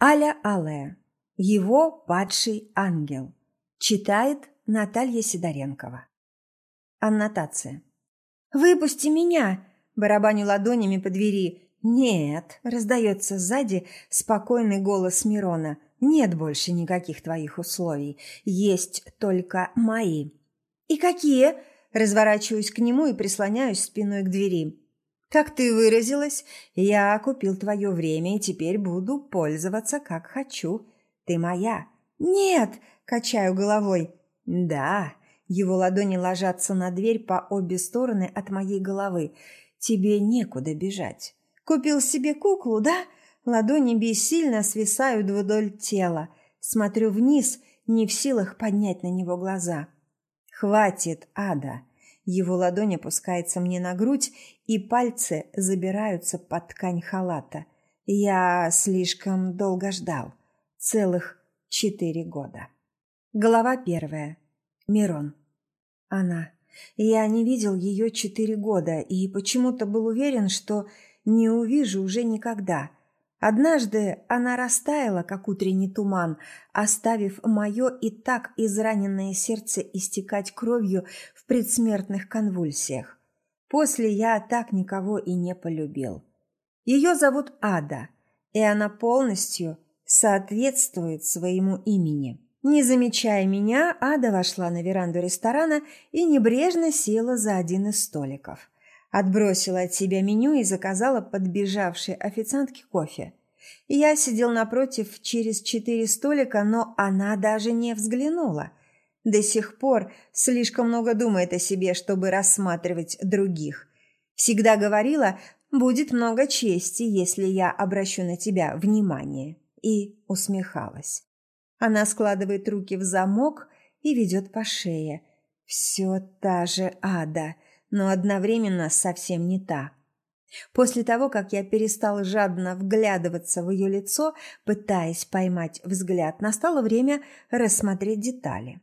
Аля Алая. Его падший ангел. Читает Наталья Сидоренкова. Аннотация. «Выпусти меня!» – барабаню ладонями по двери. «Нет!» – раздается сзади спокойный голос Мирона. «Нет больше никаких твоих условий. Есть только мои». «И какие?» – разворачиваюсь к нему и прислоняюсь спиной к двери. Как ты выразилась, я купил твое время и теперь буду пользоваться как хочу. Ты моя. Нет, качаю головой. Да, его ладони ложатся на дверь по обе стороны от моей головы. Тебе некуда бежать. Купил себе куклу, да? Ладони бессильно свисают вдоль тела. Смотрю вниз, не в силах поднять на него глаза. Хватит, Ада. Его ладонь опускается мне на грудь, и пальцы забираются под ткань халата. Я слишком долго ждал. Целых четыре года. Глава первая. Мирон. Она. Я не видел ее четыре года и почему-то был уверен, что не увижу уже никогда. Однажды она растаяла, как утренний туман, оставив мое и так израненное сердце истекать кровью в предсмертных конвульсиях. После я так никого и не полюбил. Ее зовут Ада, и она полностью соответствует своему имени. Не замечая меня, Ада вошла на веранду ресторана и небрежно села за один из столиков – Отбросила от себя меню и заказала подбежавшей официантке кофе. Я сидел напротив через четыре столика, но она даже не взглянула. До сих пор слишком много думает о себе, чтобы рассматривать других. Всегда говорила, будет много чести, если я обращу на тебя внимание. И усмехалась. Она складывает руки в замок и ведет по шее. Все та же ада – но одновременно совсем не та. После того, как я перестал жадно вглядываться в ее лицо, пытаясь поймать взгляд, настало время рассмотреть детали.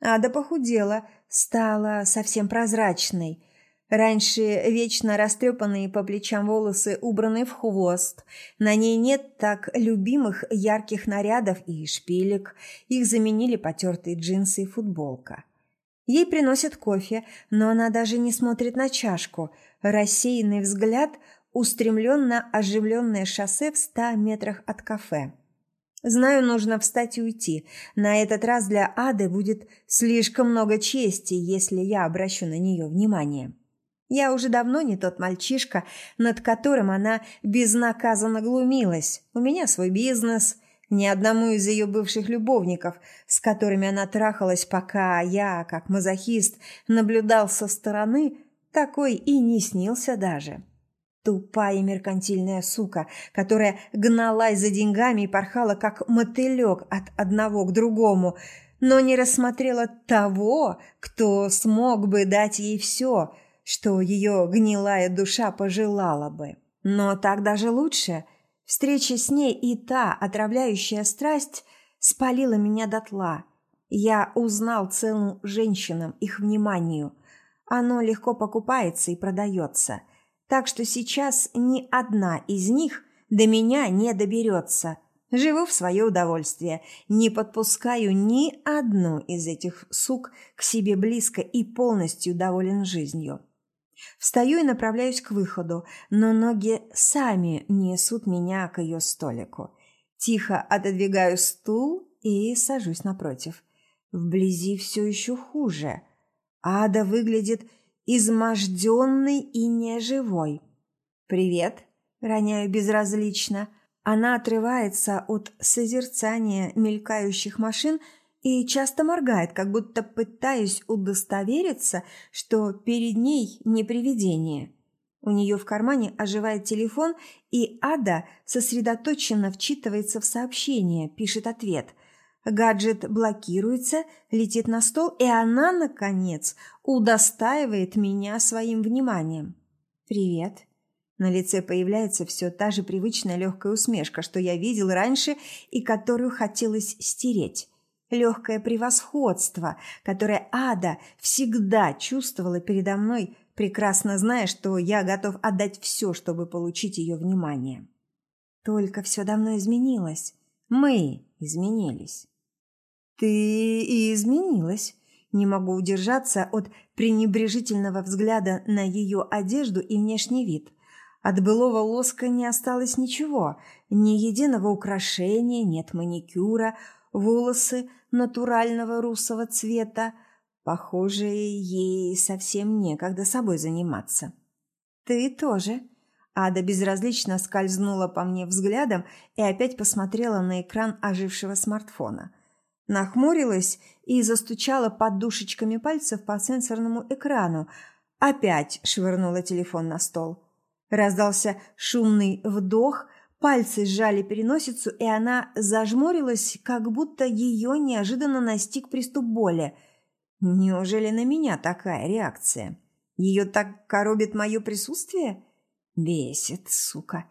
Ада похудела, стала совсем прозрачной. Раньше вечно растрепанные по плечам волосы убраны в хвост. На ней нет так любимых ярких нарядов и шпилек. Их заменили потертые джинсы и футболка. Ей приносят кофе, но она даже не смотрит на чашку. Рассеянный взгляд устремлен на оживленное шоссе в ста метрах от кафе. Знаю, нужно встать и уйти. На этот раз для Ады будет слишком много чести, если я обращу на нее внимание. Я уже давно не тот мальчишка, над которым она безнаказанно глумилась. У меня свой бизнес – ни одному из ее бывших любовников, с которыми она трахалась, пока я, как мазохист, наблюдал со стороны, такой и не снился даже. Тупая меркантильная сука, которая гналась за деньгами и порхала, как мотылек от одного к другому, но не рассмотрела того, кто смог бы дать ей все, что ее гнилая душа пожелала бы. Но так даже лучше – Встреча с ней и та отравляющая страсть спалила меня дотла. Я узнал цену женщинам, их вниманию. Оно легко покупается и продается. Так что сейчас ни одна из них до меня не доберется. Живу в свое удовольствие, не подпускаю ни одну из этих сук к себе близко и полностью доволен жизнью. Встаю и направляюсь к выходу, но ноги сами несут меня к ее столику. Тихо отодвигаю стул и сажусь напротив. Вблизи все еще хуже. Ада выглядит изможденной и неживой. «Привет», — роняю безразлично. Она отрывается от созерцания мелькающих машин — и часто моргает, как будто пытаясь удостовериться, что перед ней не привидение. У нее в кармане оживает телефон, и Ада сосредоточенно вчитывается в сообщение, пишет ответ. Гаджет блокируется, летит на стол, и она, наконец, удостаивает меня своим вниманием. «Привет». На лице появляется все та же привычная легкая усмешка, что я видел раньше и которую хотелось стереть легкое превосходство, которое Ада всегда чувствовала передо мной, прекрасно зная, что я готов отдать все, чтобы получить ее внимание. Только все давно изменилось. Мы изменились. Ты и изменилась. Не могу удержаться от пренебрежительного взгляда на ее одежду и внешний вид. От былого лоска не осталось ничего, ни единого украшения, нет маникюра, волосы натурального русого цвета. Похоже, ей совсем некогда собой заниматься. «Ты тоже». Ада безразлично скользнула по мне взглядом и опять посмотрела на экран ожившего смартфона. Нахмурилась и застучала подушечками пальцев по сенсорному экрану. Опять швырнула телефон на стол. Раздался шумный вдох, пальцы сжали переносицу, и она зажмурилась, как будто ее неожиданно настиг приступ боли. Неужели на меня такая реакция? Ее так коробит мое присутствие? Бесит, сука.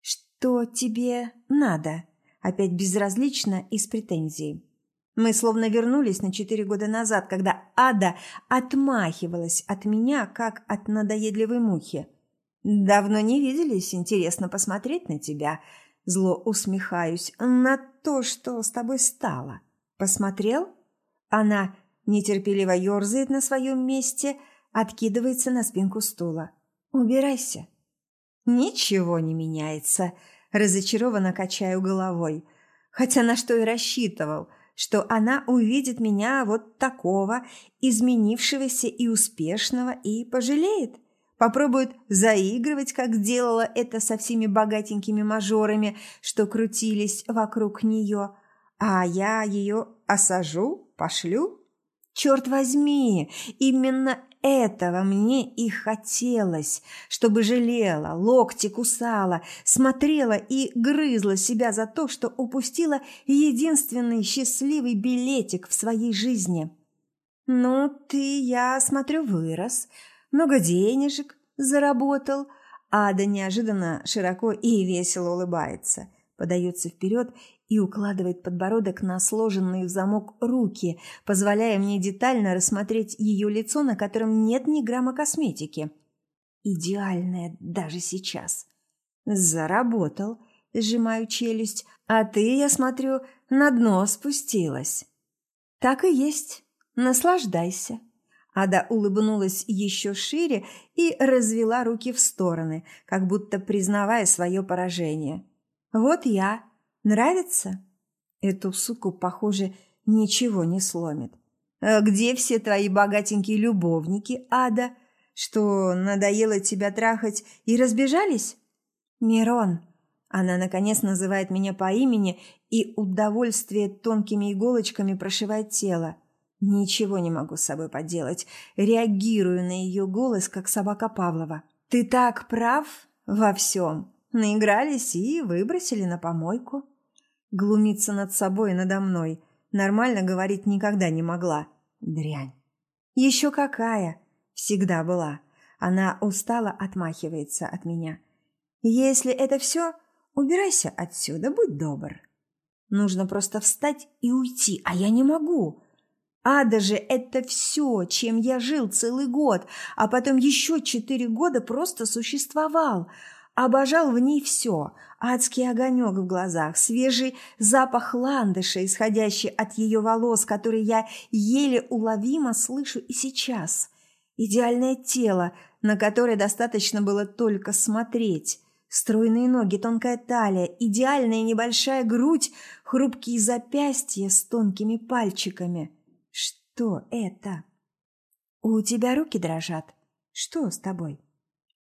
Что тебе надо? Опять безразлично и с претензией. Мы словно вернулись на четыре года назад, когда Ада отмахивалась от меня, как от надоедливой мухи. «Давно не виделись, интересно посмотреть на тебя». Зло усмехаюсь. «На то, что с тобой стало. Посмотрел?» Она нетерпеливо ерзает на своем месте, откидывается на спинку стула. «Убирайся». «Ничего не меняется», – разочарованно качаю головой. Хотя на что и рассчитывал, что она увидит меня вот такого, изменившегося и успешного, и пожалеет. Попробует заигрывать, как делала это со всеми богатенькими мажорами, что крутились вокруг нее. А я ее осажу, пошлю? Черт возьми, именно этого мне и хотелось, чтобы жалела, локти кусала, смотрела и грызла себя за то, что упустила единственный счастливый билетик в своей жизни. «Ну, ты, я смотрю, вырос, много денежек заработал». Ада неожиданно широко и весело улыбается, подается вперед и укладывает подбородок на сложенные в замок руки, позволяя мне детально рассмотреть ее лицо, на котором нет ни грамма косметики. Идеальное даже сейчас. Заработал, сжимаю челюсть, а ты, я смотрю, на дно спустилась. Так и есть. Наслаждайся. Ада улыбнулась еще шире и развела руки в стороны, как будто признавая свое поражение. Вот я Нравится? Эту суку, похоже, ничего не сломит. А где все твои богатенькие любовники, Ада? Что, надоело тебя трахать и разбежались? Мирон. Она, наконец, называет меня по имени, и удовольствие тонкими иголочками прошивает тело. Ничего не могу с собой поделать. Реагирую на ее голос, как собака Павлова. Ты так прав во всем. Наигрались и выбросили на помойку. Глумиться над собой и надо мной. Нормально говорить никогда не могла. Дрянь. Еще какая. Всегда была. Она устало отмахивается от меня. Если это все, убирайся отсюда, будь добр. Нужно просто встать и уйти, а я не могу. Ада же это все, чем я жил целый год, а потом еще четыре года просто существовал – Обожал в ней все – адский огонек в глазах, свежий запах ландыша, исходящий от ее волос, который я еле уловимо слышу и сейчас. Идеальное тело, на которое достаточно было только смотреть. Стройные ноги, тонкая талия, идеальная небольшая грудь, хрупкие запястья с тонкими пальчиками. Что это? У тебя руки дрожат. Что с тобой?